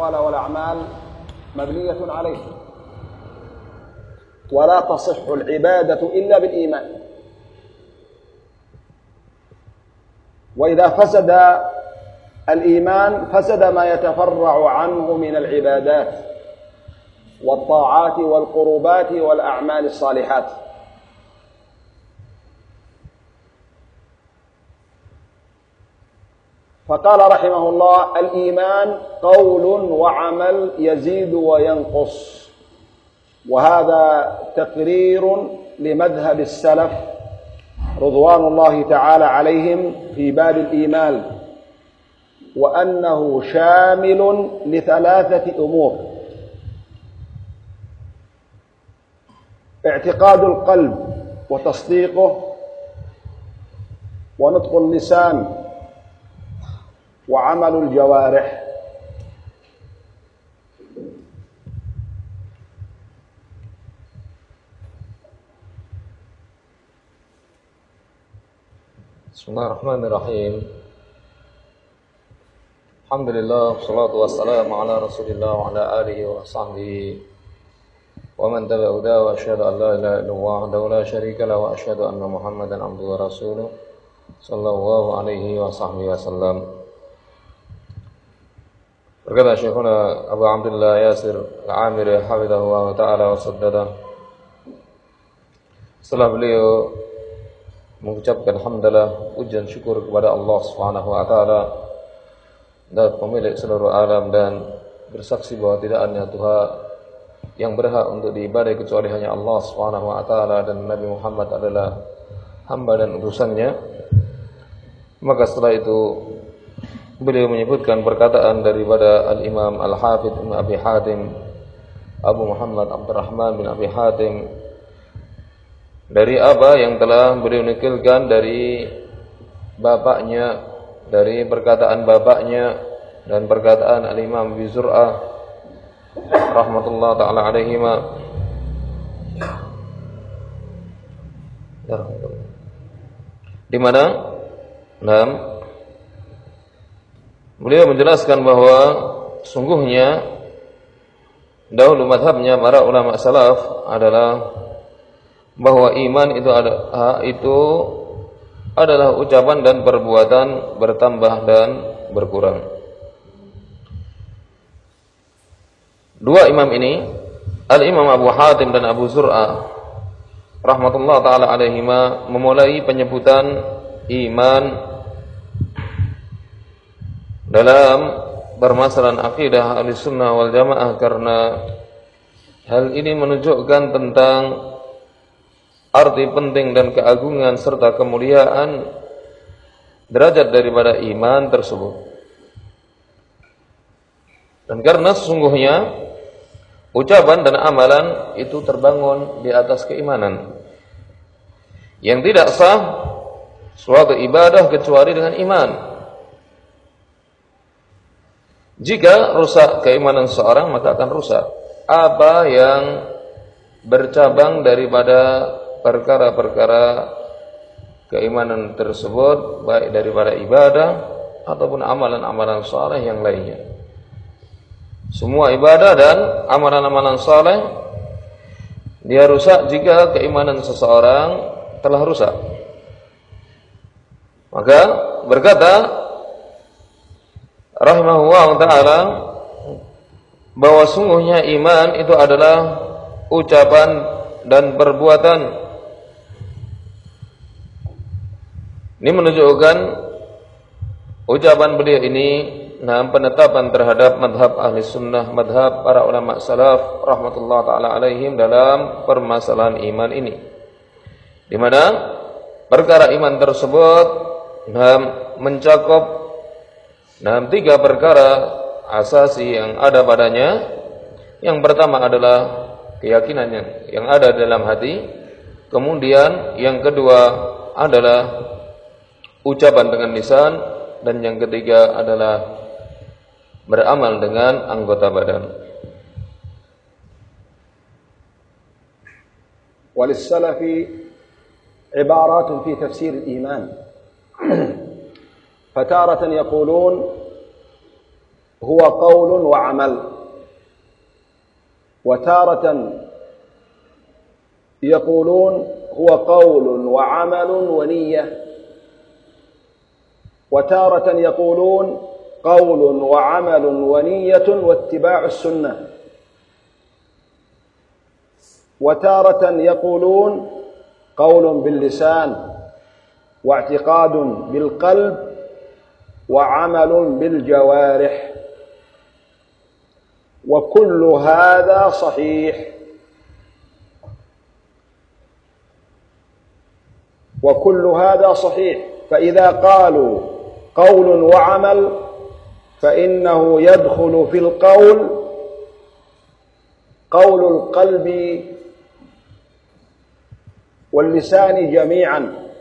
الأقوال والأعمال مبنية عليه. ولا تصح العبادة إلا بالإيمان. وإذا فسد الإيمان فسد ما يتفرع عنه من العبادات والطاعات والقربات والأعمال الصالحات. فقال رحمه الله الإيمان قول وعمل يزيد وينقص. وهذا تقرير لمذهب السلف رضوان الله تعالى عليهم في باب الإيمان وأنه شامل لثلاثة أمور. اعتقاد القلب وتصديقه ونطق اللسان وعمل الجوارح. بسم الله الرحمن الرحيم. الحمد لله والصلاة والسلام على رسول الله وعلى آله وصحبه. ومن تبع هداه وأشهد أن لا إله إلا الله وحده لا شريك له وأشهد أن محمدا عبده ورسوله صلى الله عليه وصحبه وسلم. Berkata Syekhuna Abu Abdullah Yasir Al-Amiri Hafidhahu wa ta'ala wa saddada. Setelah beliau mengucapkan hamdalah pujian syukur kepada Allah Subhanahu wa taala dan pemilik seluruh alam dan bersaksi bahwa tidak ada Tuhan yang berhak untuk diibadai kecuali hanya Allah Subhanahu wa taala dan Nabi Muhammad adalah hamba dan utusannya maka setelah itu beliau menyebutkan perkataan daripada Al-Imam Al-Hafidh Ibn Abi Hatim Abu Muhammad Abdurrahman bin Abi Hatim. Dari apa yang telah beliau nukilkan dari bapaknya dari perkataan bapaknya dan perkataan al-Imam Abi rahmatullah taala alaihi ma di mana? Enam beliau menjelaskan bahwa sungguhnya dahulu madhabnya para ulama salaf adalah bahwa iman itu ada itu adalah ucapan dan perbuatan bertambah dan berkurang. Dua imam ini, Al-Imam Abu Hatim dan Abu Zur'ah rahmatullah taala alaihima memulai penyebutan iman dalam permasalahan akidah Ahlussunnah wal Jamaah karena hal ini menunjukkan tentang arti penting dan keagungan serta kemuliaan derajat daripada iman tersebut. Dan karena sesungguhnya ucapan dan amalan itu terbangun di atas keimanan. Yang tidak sah suatu ibadah kecuali dengan iman. Jika rusak keimanan seorang maka akan rusak apa yang bercabang daripada perkara-perkara keimanan tersebut baik daripada ibadah ataupun amalan-amalan saleh yang lainnya. Semua ibadah dan amalan-amalan saleh dia rusak jika keimanan seseorang telah rusak. Maka berkata rahimahullah taala bahwa sungguhnya iman itu adalah ucapan dan perbuatan Ini menunjukkan ucapan beliau ini nah penetapan terhadap madhab ahli sunnah, madhab para ulama salaf rahmatullah taala alaihim dalam permasalahan iman ini. Di mana perkara iman tersebut nah, mencakup nah, tiga perkara asasi yang ada padanya. Yang pertama adalah keyakinan yang, yang ada dalam hati. Kemudian yang kedua adalah ucapan dengan lisan dan yang ketiga adalah beramal dengan anggota badan. وللسلف عبارات في تفسير الإيمان فتارة يقولون هو قول وعمل. وتارة يقولون هو قول وعمل ونية. وتارة يقولون قول وعمل ونية واتباع السنة. وتارة يقولون قول باللسان واعتقاد بالقلب وعمل بالجوارح. وكل هذا صحيح. وكل هذا صحيح. فإذا قالوا قول وعمل فإنه يدخل في القول قول القلب واللسان جميعا.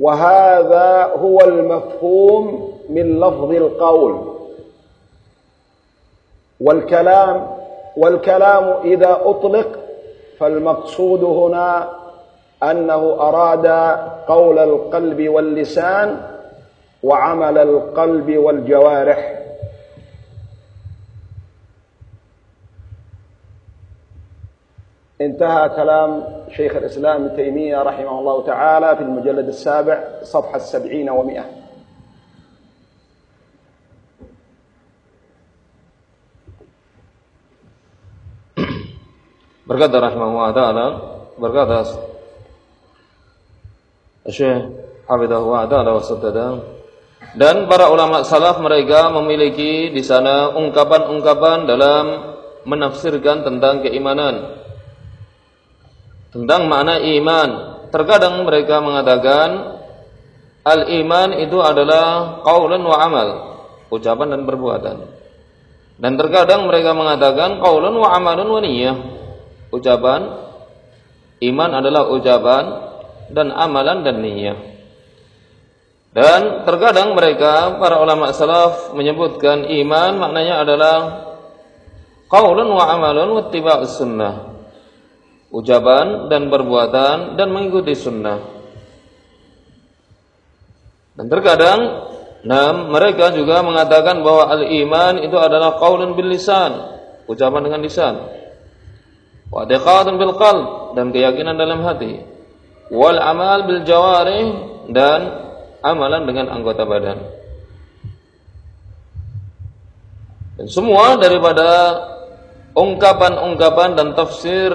وهذا هو المفهوم من لفظ القول. والكلام والكلام إذا أطلق فالمقصود هنا أنه أراد قول القلب واللسان وعمل القلب والجوارح. انتهى كلام شيخ الإسلام ابن تيمية رحمه الله تعالى في المجلد السابع صفحة السبعين ومئة Berkata rahimahullah taala, berkata Syekh Hafizahullah taala wasadada dan para ulama salaf mereka memiliki di sana ungkapan-ungkapan dalam menafsirkan tentang keimanan. Tentang makna iman. Terkadang mereka mengatakan al-iman itu adalah qaulun wa amal, ucapan dan perbuatan. Dan terkadang mereka mengatakan qaulun wa amalun wa niyyah ucapan iman adalah ucapan dan amalan dan niat. Dan terkadang mereka para ulama salaf menyebutkan iman maknanya adalah qaulun wa amalun wa sunnah. Ucapan dan perbuatan dan mengikuti sunnah. Dan terkadang nah, mereka juga mengatakan bahwa al-iman itu adalah qaulun bil lisan, ucapan dengan lisan. Wa i'tiqadun bil qalb dan keyakinan dalam hati. Wal amal bil jawarih dan amalan dengan anggota badan. Dan semua daripada ungkapan-ungkapan dan tafsir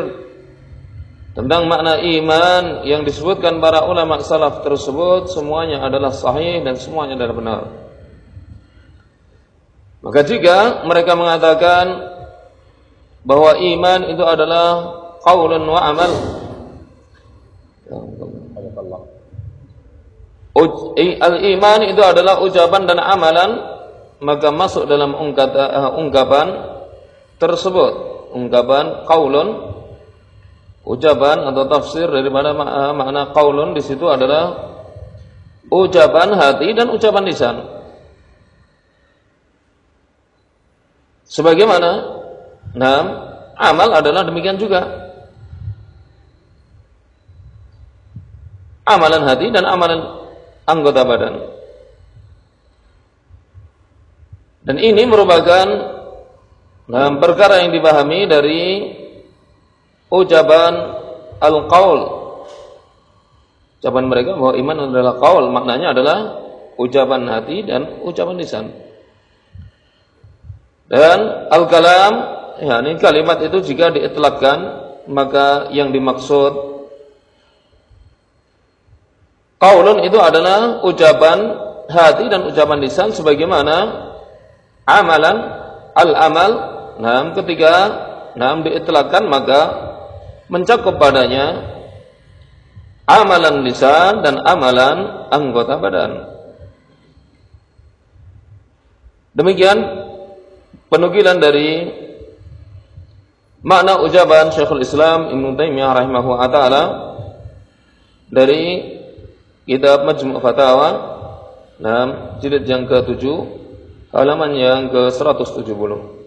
tentang makna iman yang disebutkan para ulama salaf tersebut semuanya adalah sahih dan semuanya adalah benar. Maka jika mereka mengatakan bahwa iman itu adalah qaulun wa amal. Al-iman itu adalah ucapan dan amalan maka masuk dalam uh, ungkapan tersebut ungkapan qaulun ucapan atau tafsir daripada uh, makna qaulun di situ adalah ucapan hati dan ucapan lisan sebagaimana Nah, amal adalah demikian juga. Amalan hati dan amalan anggota badan. Dan ini merupakan nah, perkara yang dipahami dari ucapan al-qaul. Ucapan mereka bahwa iman adalah qaul, maknanya adalah ucapan hati dan ucapan lisan. Dan al-kalam ya ini kalimat itu jika diitlakkan maka yang dimaksud qaulun itu adalah ucapan hati dan ucapan lisan sebagaimana amalan al-amal nah ketika nah diitlakkan maka mencakup padanya amalan lisan dan amalan anggota badan demikian penukilan dari Makna ucapan Syekhul Islam Ibn Taimiyah rahimahullah taala dari kitab Majmu' Fatawa dalam jilid yang ke-7 halaman yang ke-170.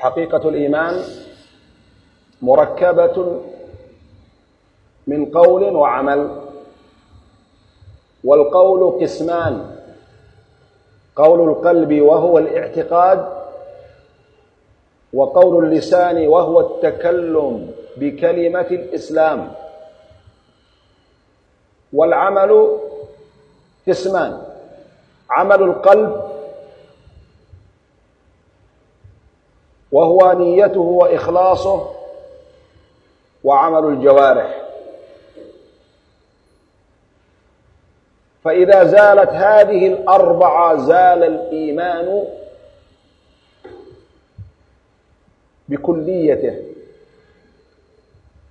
فحقيقة الإيمان مركبة من قول وعمل والقول قسمان قول القلب وهو الاعتقاد وقول اللسان وهو التكلم بكلمة الإسلام. والعمل قسمان عمل القلب وهو نيته وإخلاصه وعمل الجوارح. فإذا زالت هذه الأربعة زال الإيمان بكليته.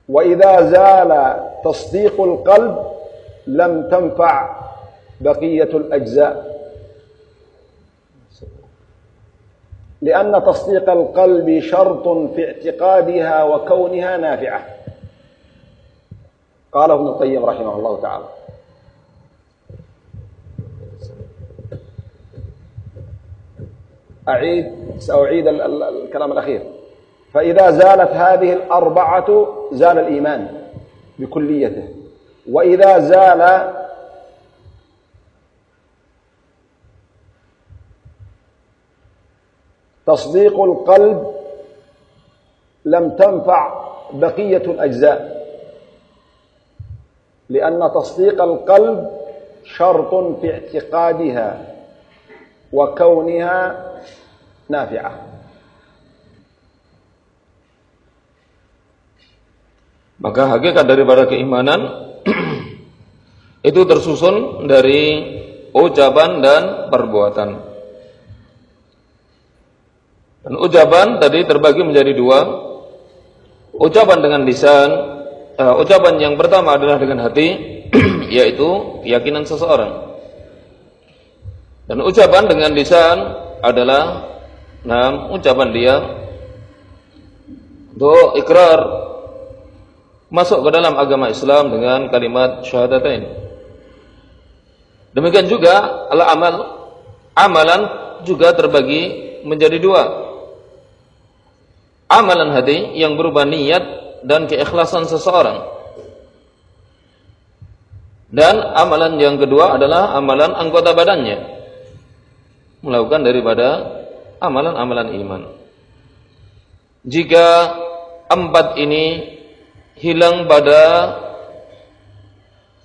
وإذا زال تصديق القلب لم تنفع بقية الأجزاء. لأن تصديق القلب شرط في اعتقادها وكونها نافعة. قال ابن القيم رحمه الله تعالى. أعيد سأعيد الكلام الأخير. فإذا زالت هذه الأربعة زال الإيمان بكليته. وإذا زال تصديق القلب لم تنفع بقية الأجزاء لأن تصديق القلب شرط في اعتقادها وكونها نافعة Maka hakikat daripada keimanan itu tersusun dari ucapan dan perbuatan. Dan ucapan tadi terbagi menjadi dua. Ucapan dengan lisan, uh, ucapan yang pertama adalah dengan hati, yaitu keyakinan seseorang. Dan ucapan dengan lisan adalah nah, ucapan dia untuk ikrar masuk ke dalam agama Islam dengan kalimat syahadatain. Demikian juga al-amal amalan juga terbagi menjadi dua. Amalan hati yang berupa niat dan keikhlasan seseorang. Dan amalan yang kedua adalah amalan anggota badannya melakukan daripada amalan-amalan iman. Jika empat ini hilang pada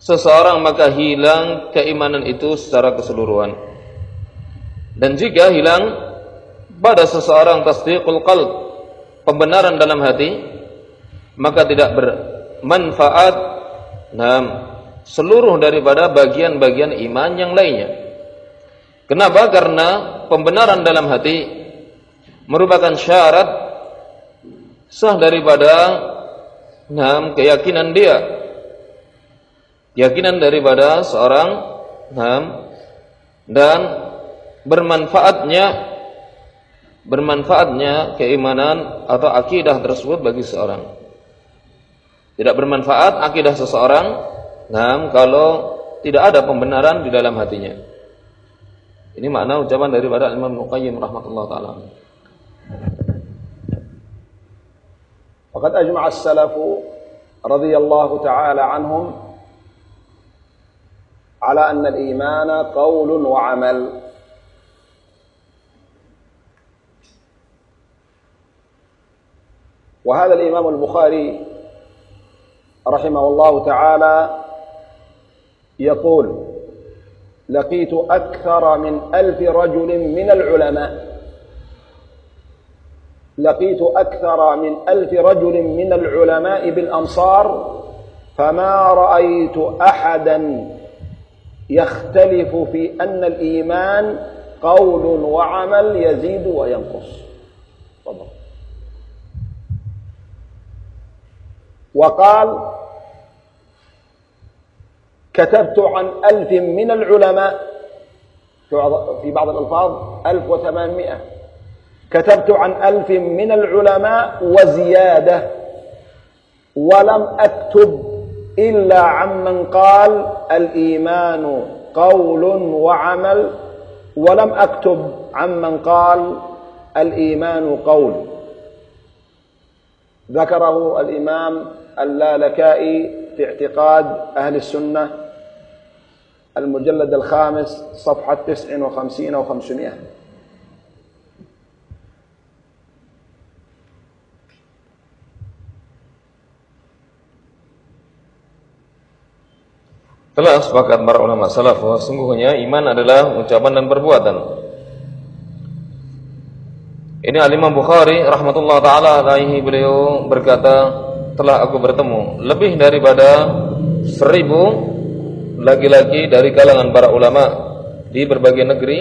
seseorang maka hilang keimanan itu secara keseluruhan. Dan jika hilang pada seseorang tasdiqul qalb, pembenaran dalam hati, maka tidak bermanfaat seluruh daripada bagian-bagian iman yang lainnya. Kenapa? Karena pembenaran dalam hati merupakan syarat sah daripada keyakinan dia. Keyakinan daripada seorang dan bermanfaatnya bermanfaatnya keimanan atau akidah tersebut bagi seorang. Tidak bermanfaat akidah seseorang nam kalau tidak ada pembenaran di dalam hatinya. Ini makna ucapan daripada Imam Muqayyim rahmatullah taala. Faqad ajma'a as-salafu radhiyallahu taala anhum ala anna al-iman qaulun wa 'amal. وهذا الإمام البخاري رحمه الله تعالى يقول لقيت أكثر من ألف رجل من العلماء. لقيت أكثر من ألف رجل من العلماء بالأمصار فما رأيت أحدا يختلف في أن الإيمان قول وعمل يزيد وينقص. وقال كتبت عن ألف من العلماء في بعض الألفاظ ألف وثمانمائة. كتبت عن ألف من العلماء وزيادة ولم أكتب إلا عمن قال الإيمان قول وعمل ولم أكتب عمن قال الإيمان قول. ذكره الإمام اللالكائي في اعتقاد أهل السنة المجلد الخامس صفحة تسع وخمسين وخمسمائة Telah sepakat para ulama salaf bahwa sungguhnya iman adalah ucapan dan perbuatan. Ini Al-Imam Bukhari rahmatullah taala alaihi beliau berkata, "Telah aku bertemu lebih daripada seribu laki-laki dari kalangan para ulama di berbagai negeri.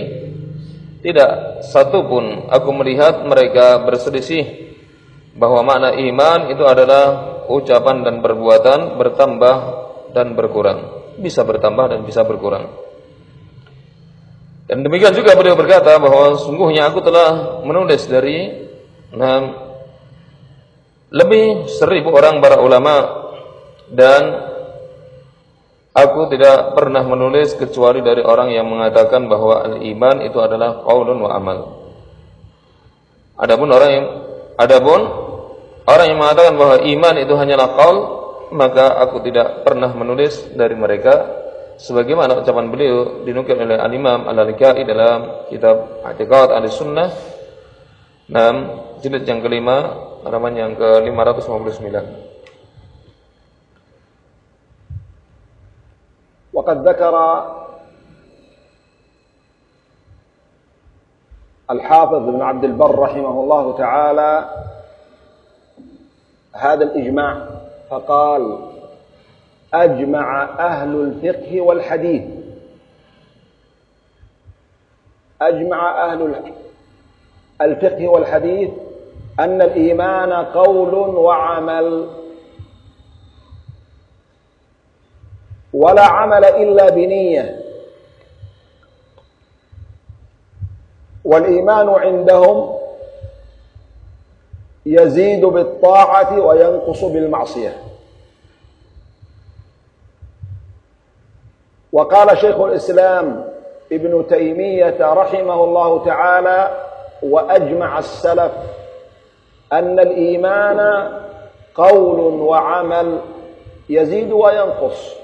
Tidak satu pun aku melihat mereka berselisih bahwa makna iman itu adalah ucapan dan perbuatan bertambah dan berkurang." bisa bertambah dan bisa berkurang. Dan demikian juga beliau berkata bahwa sungguhnya aku telah menulis dari enam lebih seribu orang para ulama dan aku tidak pernah menulis kecuali dari orang yang mengatakan bahwa al-iman itu adalah qaulun wa amal. Adapun orang yang adapun orang yang mengatakan bahwa iman itu hanyalah qaul maka aku tidak pernah menulis dari mereka sebagaimana ucapan beliau dinukil oleh Al-Imam Al-Alikai dalam kitab I'tiqad Ahlussunnah 6 jilid yang kelima halaman yang ke-559 وقد ذكر الحافظ بن عبد البر رحمه الله تعالى هذا الإجماع فقال أجمع أهل الفقه والحديث أجمع أهل الفقه والحديث أن الإيمان قول وعمل. ولا عمل إلا بنية. والإيمان عندهم يزيد بالطاعة وينقص بالمعصية. وقال شيخ الإسلام ابن تيمية رحمه الله تعالى وأجمع السلف أن الإيمان قول وعمل يزيد وينقص.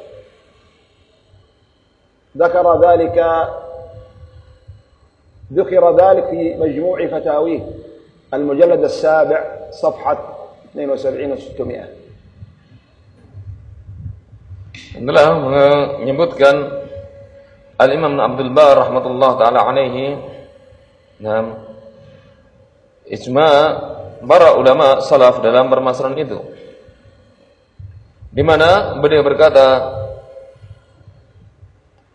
ذكر ذلك ذكر ذلك في مجموع فتاويه المجلد السابع صفحة 72 و600 telah menyebutkan Al-Imam Abdul Bar rahmatullah taala alaihi. Ijma para ulama salaf dalam permasalahan itu di mana beliau berkata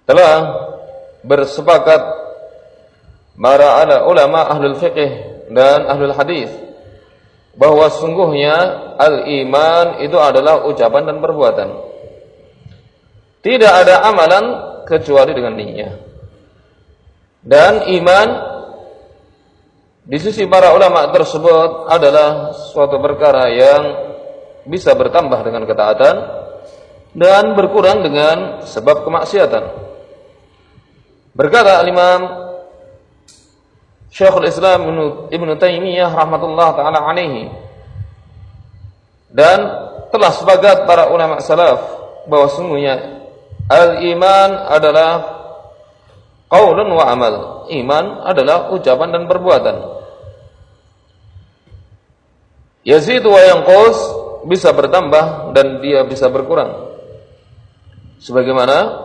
telah bersepakat para ulama ahlul fiqh dan ahlul hadis bahwa sungguhnya al-iman itu adalah ucapan dan perbuatan. Tidak ada amalan kecuali dengan niat. Dan iman di sisi para ulama tersebut adalah suatu perkara yang bisa bertambah dengan ketaatan dan berkurang dengan sebab kemaksiatan. Berkata Al-Imam Syekhul Islam Ibn Taimiyah rahmatullah taala alaihi dan telah sepakat para ulama salaf bahwa sungguhnya al-iman adalah qaulun wa amal. Iman adalah ucapan dan perbuatan. Yazid wa yanqus bisa bertambah dan dia bisa berkurang. Sebagaimana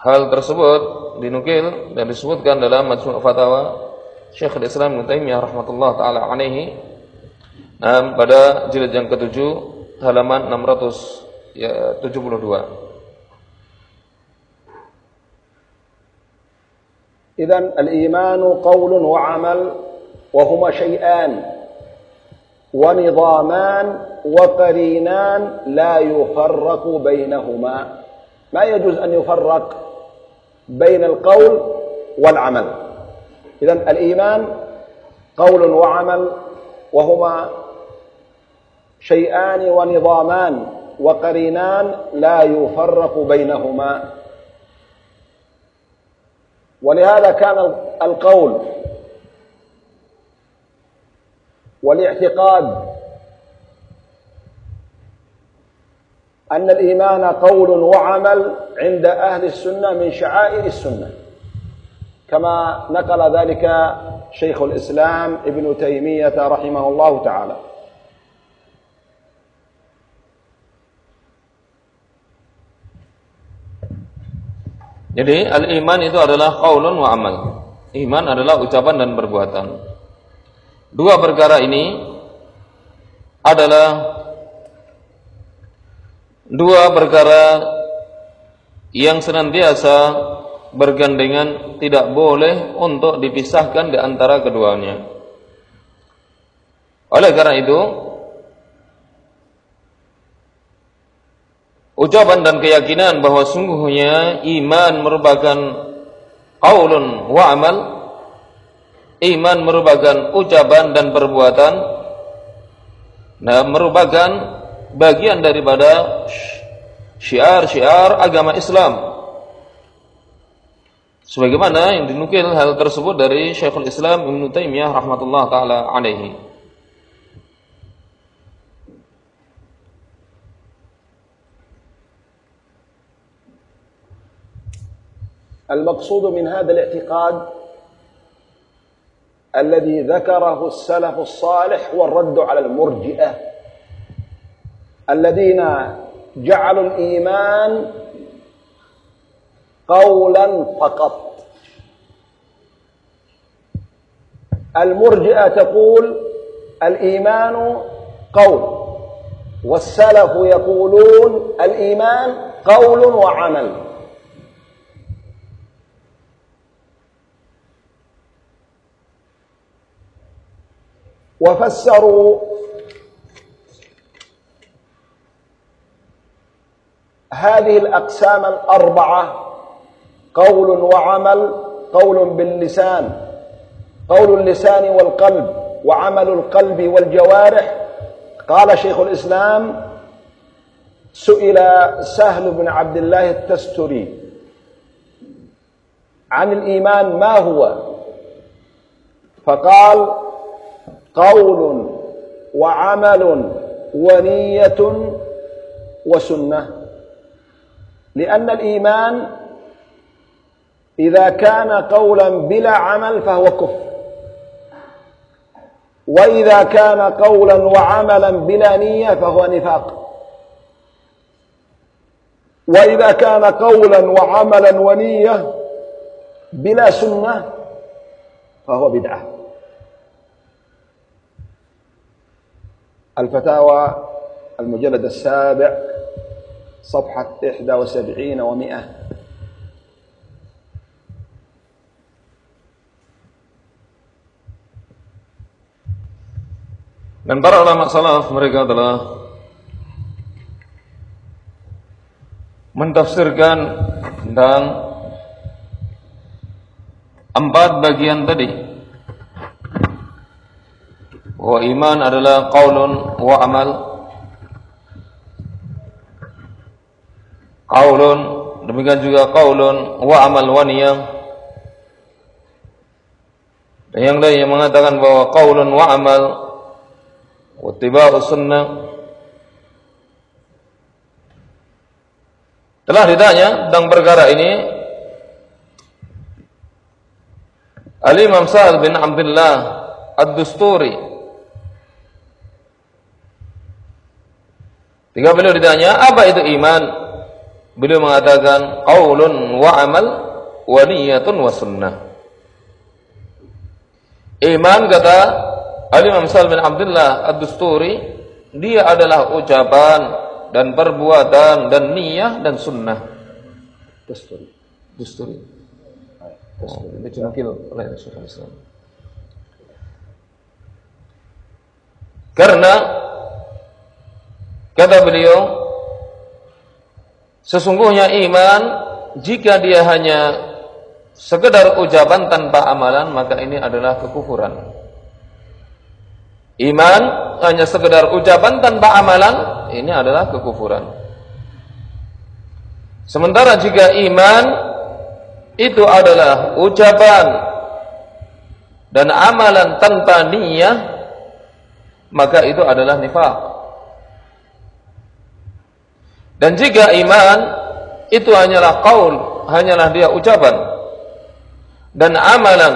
hal tersebut dinukil dan disebutkan dalam Majmu' Fatawa Syekh Islam Ibnu Taimiyah rahmatullah taala alaihi nah, pada jilid yang ketujuh halaman 672 إذن الإيمان قول وعمل وهما شيئان ونظامان وقرينان لا يفرق بينهما. ما يجوز أن يفرق بين القول والعمل؟ إذا الإيمان قول وعمل وهما شيئان ونظامان وقرينان لا يفرق بينهما. ولهذا كان القول والاعتقاد أن الإيمان قول وعمل عند أهل السنة من شعائر السنة كما نقل ذلك شيخ الإسلام ابن تيمية رحمه الله تعالى. Jadi al-iman itu adalah qaulun wa amal. Iman adalah ucapan dan perbuatan. Dua perkara ini adalah dua perkara yang senantiasa bergandengan tidak boleh untuk dipisahkan di antara keduanya. Oleh karena itu, ucapan dan keyakinan bahwa sungguhnya iman merupakan qaulun wa amal, iman merupakan ucapan dan perbuatan, nah merupakan bagian daripada syiar-syiar agama Islam. Sebagaimana yang dinukil hal tersebut dari Syekhul Islam Ibn Taimiyah rahmatullah taala alaihi. المقصود من هذا الاعتقاد الذي ذكره السلف الصالح هو الرد على المرجئة الذين جعلوا الإيمان قولا فقط. المرجئة تقول الإيمان قول والسلف يقولون الإيمان قول وعمل. وفسروا هذه الأقسام الأربعة قول وعمل قول باللسان قول اللسان والقلب وعمل القلب والجوارح. قال شيخ الإسلام سئل سهل بن عبد الله التستري عن الإيمان ما هو؟ فقال قول وعمل ونية وسنة. لأن الإيمان إذا كان قولا بلا عمل فهو كفر. وإذا كان قولا وعملا بلا نية فهو نفاق. وإذا كان قولا وعملا ونية بلا سنة فهو بدعة. الفتاوى المجلد السابع صفحة 71 و100 Dan para ulama salaf mereka telah mentafsirkan tentang empat bagian tadi. Wa iman adalah qaulun wa amal. Qaulun demikian juga qaulun wa amal wa dan yang lain yang mengatakan bahwa qaulun wa amal wa tibau sunnah. Telah ditanya tentang perkara ini Al-Imam Sa'ad bin Abdullah Ad-Dusturi Ketika beliau ditanya, apa itu iman? Beliau mengatakan qaulun wa amal wa niyatun wa sunnah. Iman kata Al-Imam Salim bin Abdullah Ad-Dusturi dia adalah ucapan dan perbuatan dan niat dan sunnah. Dusturi. Dusturi. Oh, ini cengkil oleh Rasulullah. Karena kata beliau Sesungguhnya iman jika dia hanya sekedar ucapan tanpa amalan maka ini adalah kekufuran. Iman hanya sekedar ucapan tanpa amalan ini adalah kekufuran. Sementara jika iman itu adalah ucapan dan amalan tanpa niat maka itu adalah nifak. Dan jika iman itu hanyalah qaul, hanyalah dia ucapan dan amalan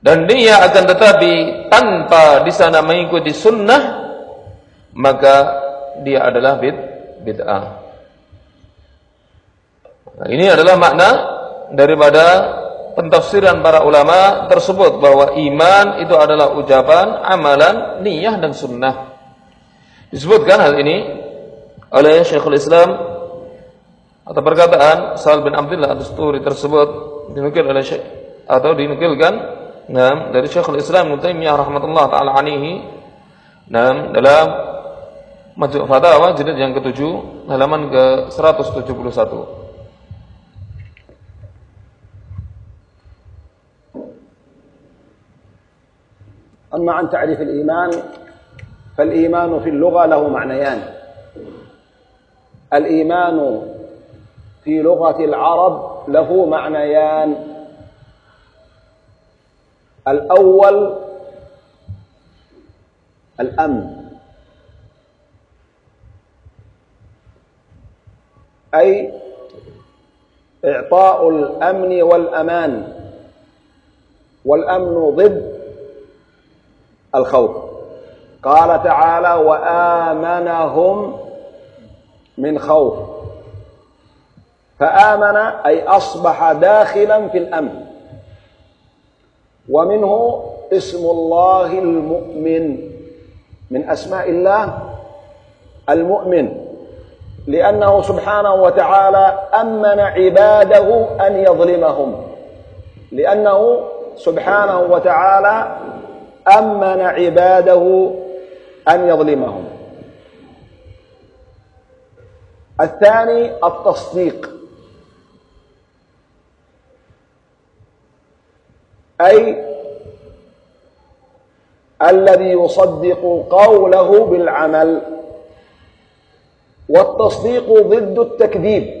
dan dia akan tetapi tanpa di sana mengikuti sunnah maka dia adalah bid bid'ah. Nah, ini adalah makna daripada pentafsiran para ulama tersebut bahwa iman itu adalah ucapan, amalan, niyah dan sunnah. Disebutkan hal ini oleh Syekhul Islam atau perkataan Sal bin Abdullah Ad-Dusturi tersebut dinukil oleh Syekh atau dinukilkan nah, dari Syekhul Islam Ibnu Taimiyah rahmatullah taala alaihi nah, dalam Majmu' Fatawa jilid yang ketujuh halaman ke 171 أما عن تعريف الإيمان فالإيمان في اللغة له معنيان. الإيمان في لغة العرب له معنيان. الأول الأمن. أي إعطاء الأمن والأمان. والأمن ضد الخوف. قال تعالى وآمنهم من خوف. فآمن أي أصبح داخلا في الأمن. ومنه اسم الله المؤمن. من أسماء الله المؤمن. لأنه سبحانه وتعالى أمن عباده أن يظلمهم. لأنه سبحانه وتعالى أمن عباده أن يظلمهم. الثاني التصديق. أي الذي يصدق قوله بالعمل. والتصديق ضد التكذيب.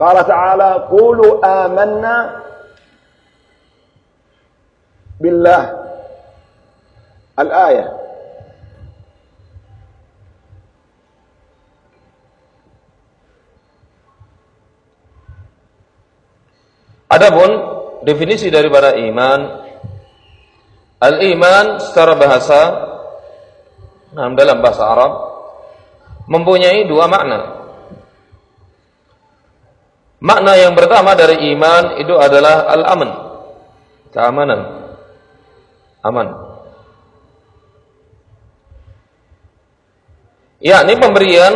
قال تعالى قولوا آمنا بالله. الآية. Adapun definisi daripada iman Al-iman secara bahasa nah, dalam bahasa Arab mempunyai dua makna. Makna yang pertama dari iman itu adalah al-aman, keamanan. Aman. yakni pemberian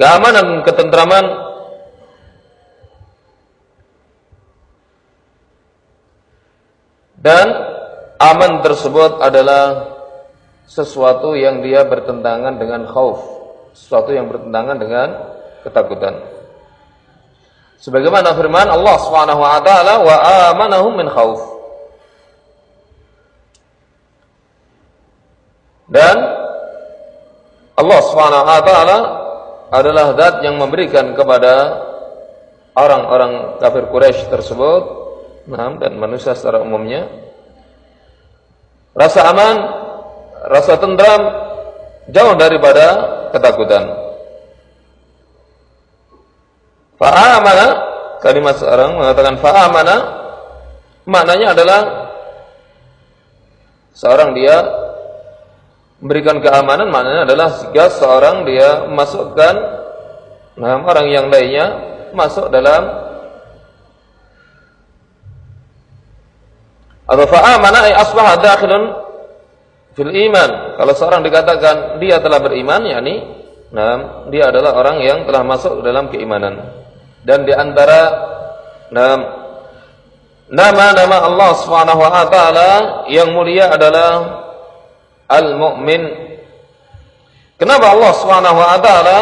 keamanan ketentraman dan aman tersebut adalah sesuatu yang dia bertentangan dengan khauf. Sesuatu yang bertentangan dengan ketakutan. Sebagaimana firman Allah Subhanahu wa taala wa amanahum min khauf. Dan Allah SWT adalah zat yang memberikan kepada orang-orang kafir Quraisy tersebut nah, dan manusia secara umumnya rasa aman, rasa tentram jauh daripada ketakutan. Fa'amana kalimat seorang mengatakan fa'amana maknanya adalah seorang dia memberikan keamanan maknanya adalah jika seorang dia masukkan nah, orang yang lainnya masuk dalam atau fa'amana ay asbaha dakhilun fil iman. Kalau seorang dikatakan dia telah beriman yakni nah dia adalah orang yang telah masuk dalam keimanan. Dan di antara nah nama-nama Allah taala yang mulia adalah al-mu'min. Kenapa Allah wa taala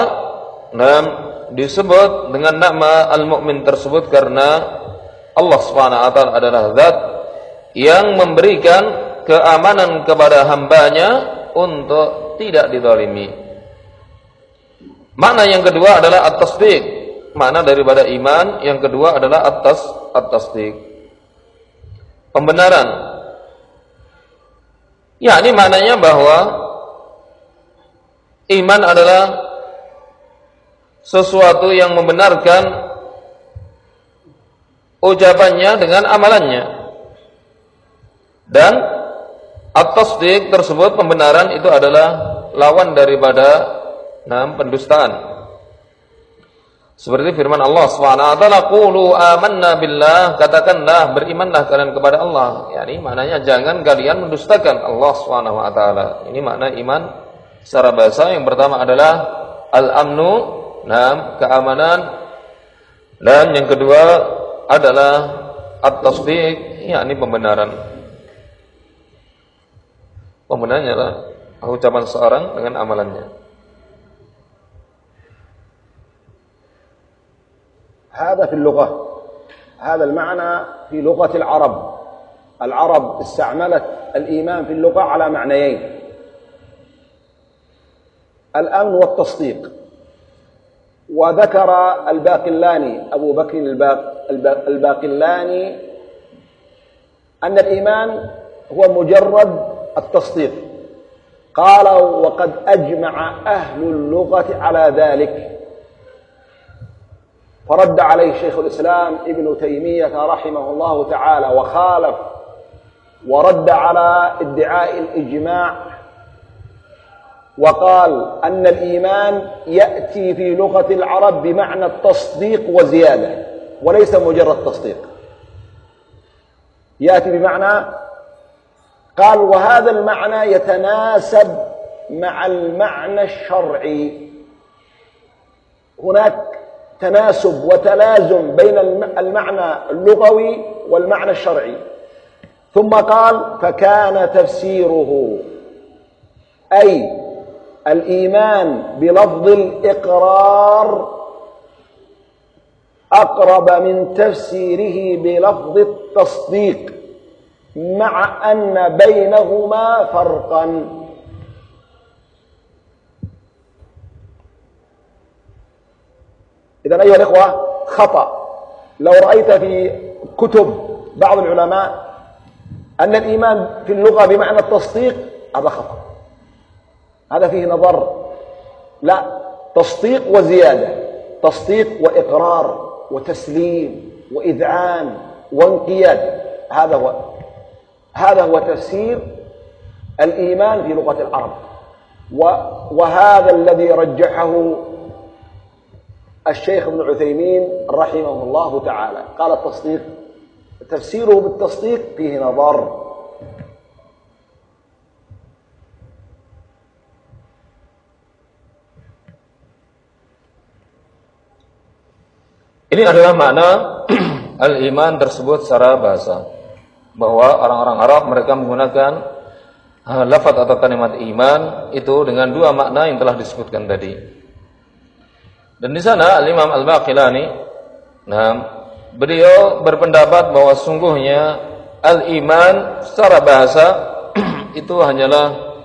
disebut dengan nama al-mu'min tersebut? Karena Allah taala adalah zat yang memberikan keamanan kepada hambanya untuk tidak didolimi. Makna yang kedua adalah at-tasdiq. Makna daripada iman yang kedua adalah atas at-tasdiq. Pembenaran Ya, ini maknanya bahwa iman adalah sesuatu yang membenarkan ucapannya dengan amalannya. Dan at-tasdiq tersebut pembenaran itu adalah lawan daripada nah, pendustaan. Seperti firman Allah Subhanahu wa taala, "Qulu amanna billah," katakanlah berimanlah kalian kepada Allah. Yani maknanya jangan kalian mendustakan Allah taala. Ini makna iman secara bahasa yang pertama adalah al-amnu, nah, keamanan. Dan yang kedua adalah at-tasdiq, yakni pembenaran. Pembenarannya adalah ucapan seorang dengan amalannya. هذا في اللغة هذا المعنى في لغة العرب العرب استعملت الإيمان في اللغة على معنيين الأمن والتصديق وذكر الباقلاني أبو بكر الباقلاني أن الإيمان هو مجرد التصديق. قال وقد أجمع أهل اللغة على ذلك. فرد عليه شيخ الإسلام ابن تيمية رحمه الله تعالى وخالف ورد على ادعاء الإجماع وقال أن الإيمان يأتي في لغة العرب بمعنى التصديق وزيادة وليس مجرد تصديق. يأتي بمعنى قال وهذا المعنى يتناسب مع المعنى الشرعي. هناك تناسب وتلازم بين المعنى اللغوي والمعنى الشرعي. ثم قال فكان تفسيره أي الإيمان بلفظ الإقرار أقرب من تفسيره بلفظ التصديق. مع أن بينهما فرقا. إذا أيها الإخوة خطأ. لو رأيت في كتب بعض العلماء أن الإيمان في اللغة بمعنى التصديق هذا خطأ. هذا فيه نظر. لا تصديق وزيادة. تصديق وإقرار وتسليم وإذعان وانقياد. هذا هو هذا هو تفسير الإيمان في لغة العرب. وهذا الذي رجحه الشيخ ابن عثيمين رحمه الله تعالى. قال التصديق تفسيره بالتصديق فيه نظر. Ini adalah makna al-iman tersebut secara bahasa. Bahwa orang-orang Arab mereka menggunakan lafaz atau kalimat iman itu dengan dua makna yang telah disebutkan tadi. Dan di sana Al-Imam Al-Baqilani nah, beliau berpendapat bahwa sungguhnya al-iman secara bahasa itu hanyalah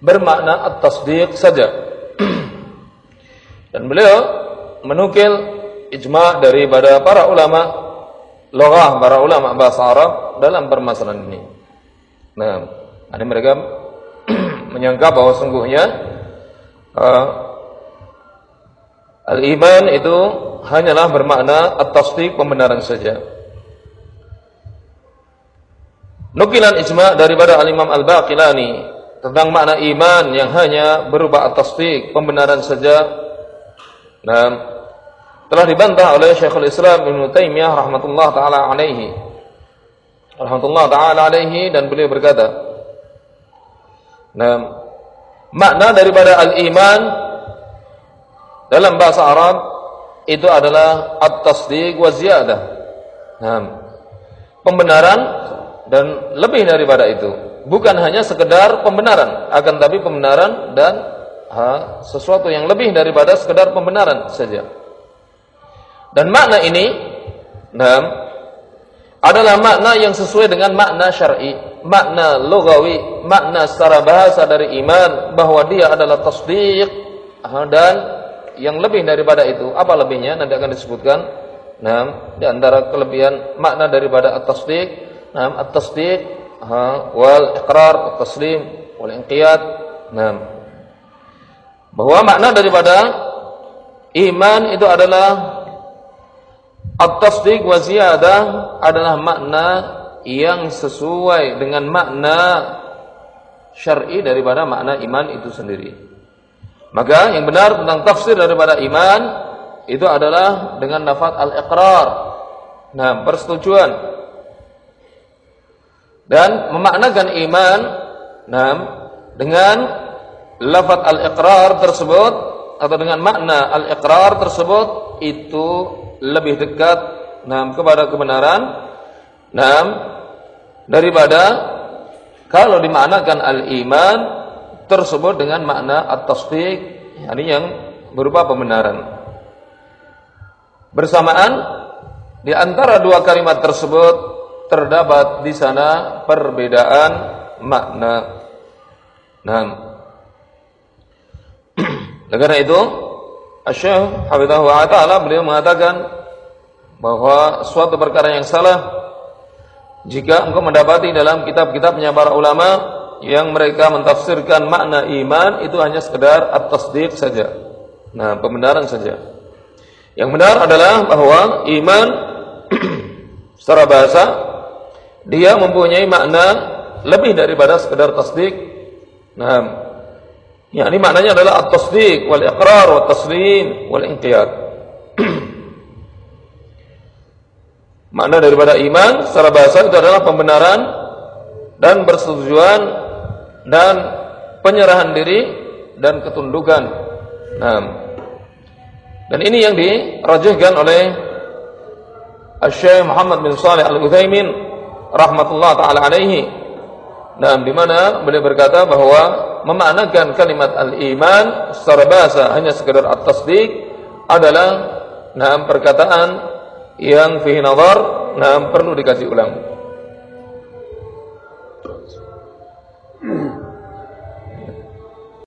bermakna at-tasdiq saja. Dan beliau menukil ijma daripada para ulama loghah, para ulama bahasa Arab dalam permasalahan ini. Nah, ini mereka menyangka bahwa sungguhnya uh, Al-iman itu hanyalah bermakna at-tasdiq pembenaran saja. Nukilan ijma daripada Al-Imam Al-Baqilani tentang makna iman yang hanya berupa at-tasdiq pembenaran saja. Dan telah dibantah oleh Syekhul Islam Ibnu Taimiyah rahmatullah taala alaihi. Rahmatullah taala alaihi dan beliau berkata, Nah, makna daripada al-iman dalam bahasa Arab itu adalah at-tasdiq wa ziyadah. Nah, pembenaran dan lebih daripada itu. Bukan hanya sekedar pembenaran, akan tapi pembenaran dan ha, sesuatu yang lebih daripada sekedar pembenaran saja. Dan makna ini nah, adalah makna yang sesuai dengan makna syar'i, makna lugawi, makna secara bahasa dari iman bahwa dia adalah tasdiq dan yang lebih daripada itu, apa lebihnya? Nanti akan disebutkan. Nah, di antara kelebihan makna daripada at-tasdiq, nah, at-tasdiq wal iqrar, taslim, wal inqiyad. Nah, bahwa makna daripada iman itu adalah at-tasdiq wa ziyadah adalah makna yang sesuai dengan makna syar'i daripada makna iman itu sendiri. Maka yang benar tentang tafsir daripada iman itu adalah dengan nafat al-iqrar. Nah, persetujuan dan memaknakan iman nah, dengan lafat al-iqrar tersebut atau dengan makna al-iqrar tersebut itu lebih dekat nah, kepada kebenaran nah, daripada kalau dimaknakan al-iman tersebut dengan makna at-tasdiq yakni yang berupa pembenaran. Bersamaan di antara dua kalimat tersebut terdapat di sana perbedaan makna. Nah, karena itu Syekh Habibullah wa taala beliau mengatakan bahwa suatu perkara yang salah jika engkau mendapati dalam kitab-kitabnya para ulama yang mereka mentafsirkan makna iman itu hanya sekedar at-tasdiq saja. Nah, pembenaran saja. Yang benar adalah bahwa iman secara bahasa dia mempunyai makna lebih daripada sekedar tasdik. Nah, ya ini maknanya adalah at-tasdiq wal iqrar wa taslim wal inqiyad. Makna daripada iman secara bahasa itu adalah pembenaran dan persetujuan dan penyerahan diri dan ketundukan. Nah, dan ini yang dirajihkan oleh Syekh Muhammad bin Saleh Al-Utsaimin rahmatullah taala alaihi. Nah, di mana beliau berkata bahwa memaknakan kalimat al-iman secara bahasa hanya sekedar at-tasdiq adalah nah perkataan yang fihi nah perlu dikasih ulang